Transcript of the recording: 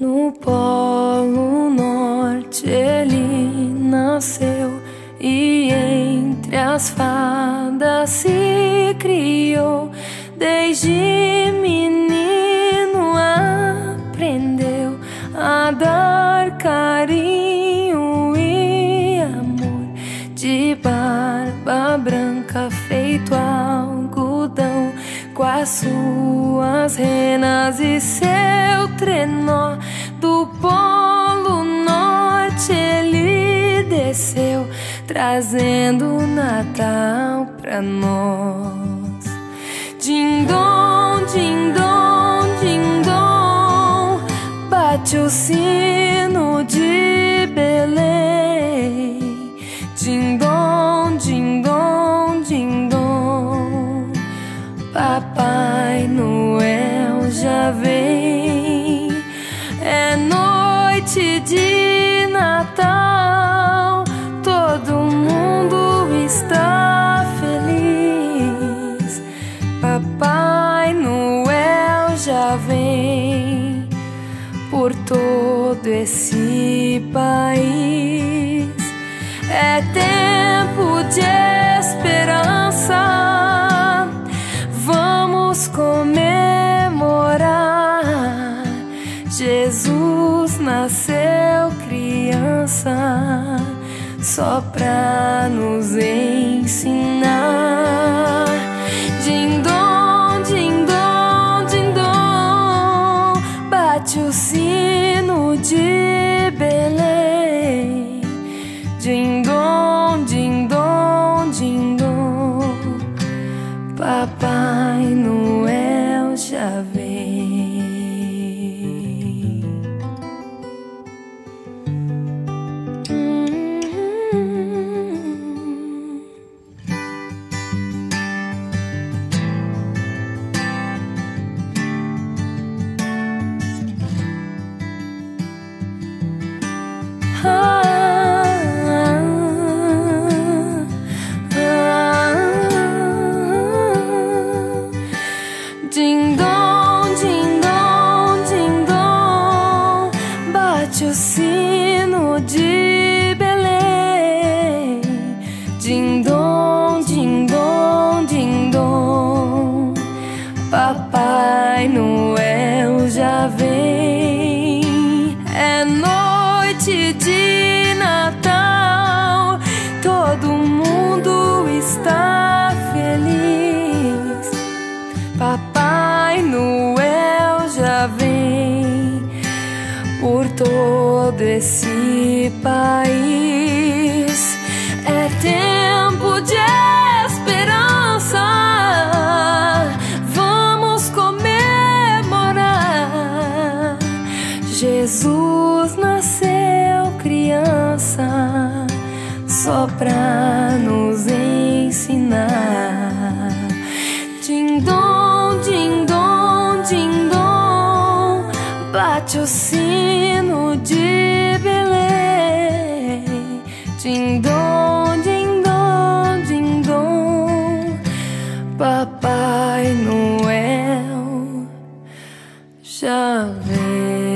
No Polo Norte ele nasceu e entre as fadas se criou. Desde menino aprendeu a dar carinho e amor de barba branca feito algodão com as suas renas e seu trenó. Trazendo o Natal pra nós. Dindom, dindom, dindom, bate o sino de Belém. Dindom, dindom, dindom, Papai Noel já vem. É noite de por todo esse país. É tempo de esperança. Vamos comemorar. Jesus nasceu criança só pra nos ensinar. Bate o sino de Belém. Dindom, dindom, dindom, Papai Noel já vem. É noite de Natal, todo mundo está feliz. Papai Noel já vem por todo esse país. É tempo de esperança. Vamos comemorar. Jesus nasceu criança só pra menino de Belém. Dindom, dindom, dindom, Papai Noel já vem.